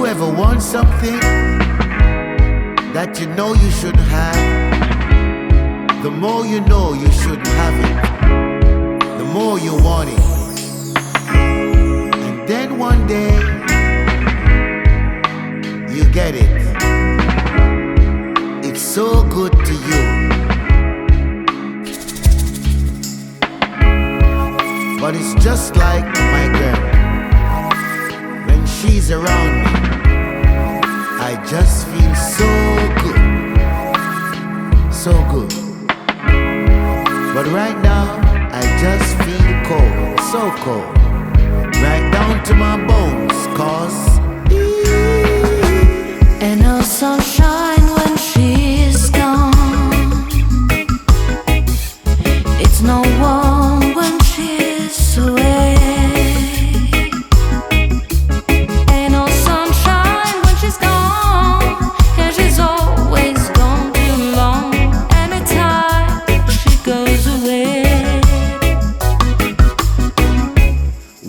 You ever want something that you know you shouldn't have? The more you know you shouldn't have it, the more you want it. And then one day, you get it. It's so good to you. But it's just like my girl. When she's around me, I just feel so good. So good. But right now, I just feel cold. So cold. Right down to my bones. Cause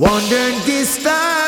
Wandering this time.